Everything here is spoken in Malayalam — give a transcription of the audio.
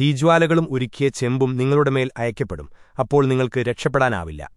തീജ്വാലകളും ഒരുക്കിയ ചെമ്പും നിങ്ങളുടെ മേൽ അയക്കപ്പെടും. അപ്പോൾ നിങ്ങൾക്ക് രക്ഷപ്പെടാനാവില്ല.